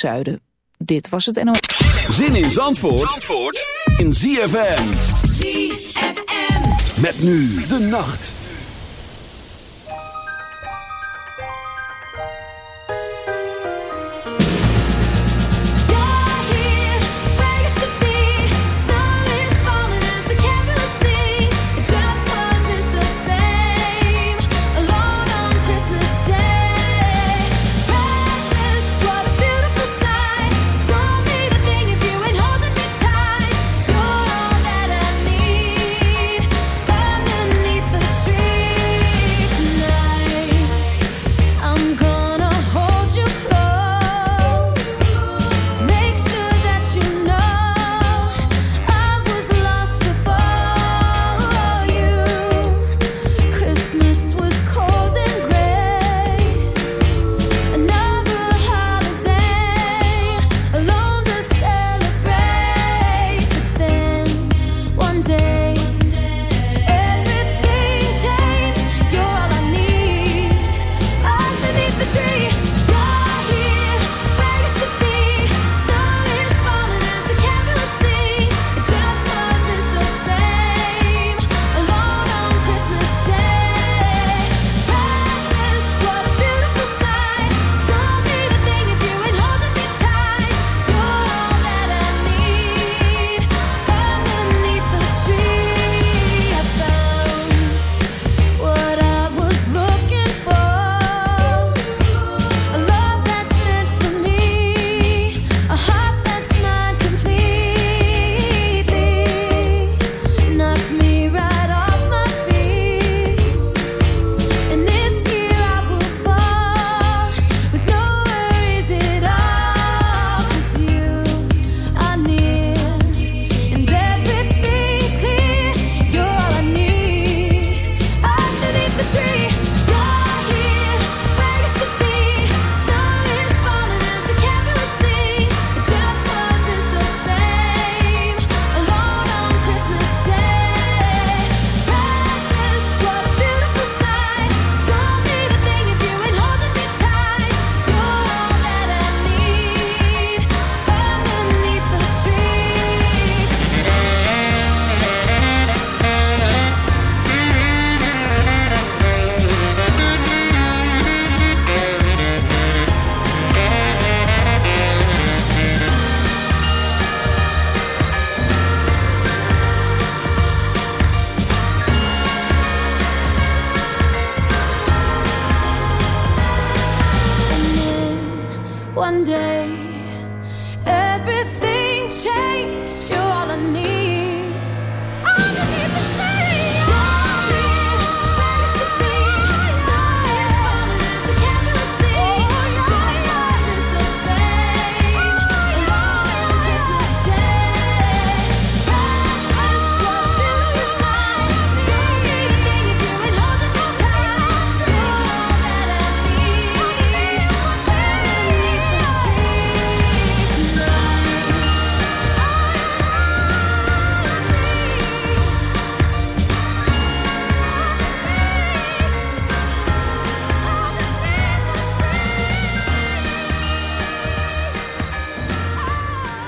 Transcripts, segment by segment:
zuiden. Dit was het NOS. Zin in Zandvoort, Zandvoort in ZFM. ZFM. Met nu de nacht.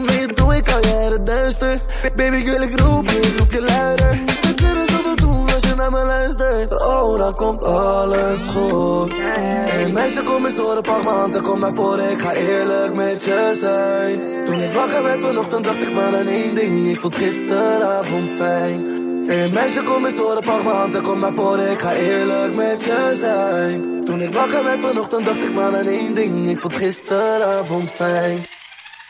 Komt mee, doe ik al jaren duister. Baby girl, ik roep je, ik roep je luider. We kunnen zoveel doen als je naar me luistert. Oh, dan komt alles goed. Hey meisje, kom eens horen, pak m'n hand en kom naar voren. Ik ga eerlijk met je zijn. Toen ik wakker werd vanochtend, dacht ik maar aan één ding. Ik vond gisteravond fijn. Hey meisje, kom eens horen, pak m'n kom naar voren. Ik ga eerlijk met je zijn. Toen ik wakker werd vanochtend, dacht ik maar aan één ding. Ik vond gisteravond fijn.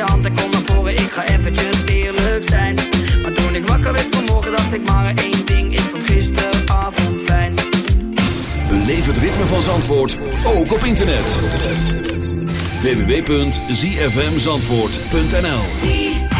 je hand en kom naar voren. Ik ga eventjes eerlijk zijn. Maar toen ik wakker werd vanmorgen, dacht ik maar één ding. Ik vond gisteravond fijn. Beleef het ritme van Zandvoort, ook op internet. www.zfmzandvoort.nl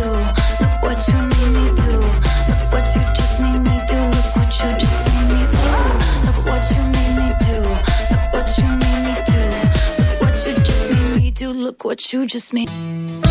What you just made.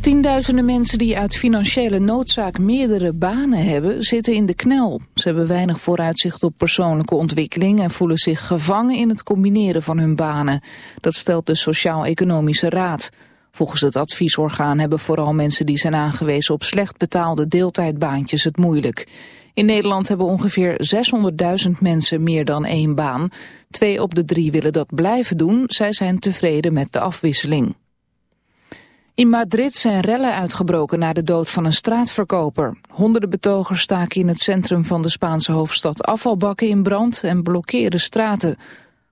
Tienduizenden mensen die uit financiële noodzaak meerdere banen hebben, zitten in de knel. Ze hebben weinig vooruitzicht op persoonlijke ontwikkeling en voelen zich gevangen in het combineren van hun banen. Dat stelt de Sociaal-Economische Raad. Volgens het adviesorgaan hebben vooral mensen die zijn aangewezen op slecht betaalde deeltijdbaantjes het moeilijk. In Nederland hebben ongeveer 600.000 mensen meer dan één baan. Twee op de drie willen dat blijven doen. Zij zijn tevreden met de afwisseling. In Madrid zijn rellen uitgebroken na de dood van een straatverkoper. Honderden betogers staken in het centrum van de Spaanse hoofdstad afvalbakken in brand en blokkeerden straten.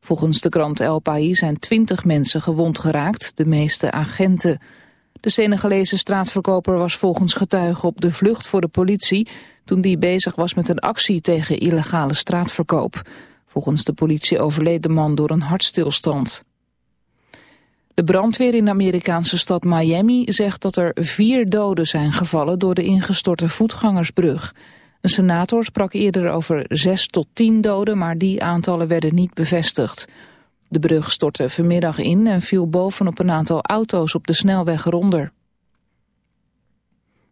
Volgens de krant El País zijn twintig mensen gewond geraakt, de meeste agenten. De Senegalese straatverkoper was volgens getuigen op de vlucht voor de politie... toen die bezig was met een actie tegen illegale straatverkoop. Volgens de politie overleed de man door een hartstilstand. De brandweer in de Amerikaanse stad Miami zegt dat er vier doden zijn gevallen door de ingestorte voetgangersbrug. Een senator sprak eerder over zes tot tien doden, maar die aantallen werden niet bevestigd. De brug stortte vanmiddag in en viel bovenop een aantal auto's op de snelweg eronder.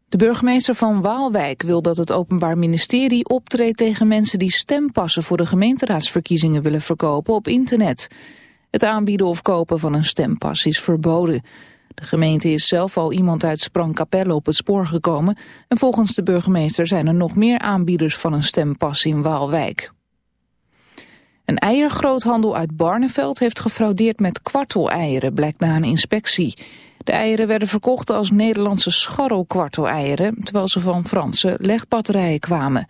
De burgemeester van Waalwijk wil dat het Openbaar Ministerie optreedt tegen mensen die stempassen voor de gemeenteraadsverkiezingen willen verkopen op internet. Het aanbieden of kopen van een stempas is verboden. De gemeente is zelf al iemand uit Sprangkapelle op het spoor gekomen... en volgens de burgemeester zijn er nog meer aanbieders van een stempas in Waalwijk. Een eiergroothandel uit Barneveld heeft gefraudeerd met kwarteleieren, blijkt na een inspectie. De eieren werden verkocht als Nederlandse scharrelkwarteleieren, terwijl ze van Franse legbatterijen kwamen.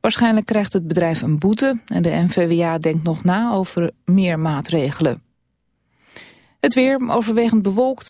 Waarschijnlijk krijgt het bedrijf een boete en de NVWA denkt nog na over meer maatregelen. Het weer overwegend bewolkt.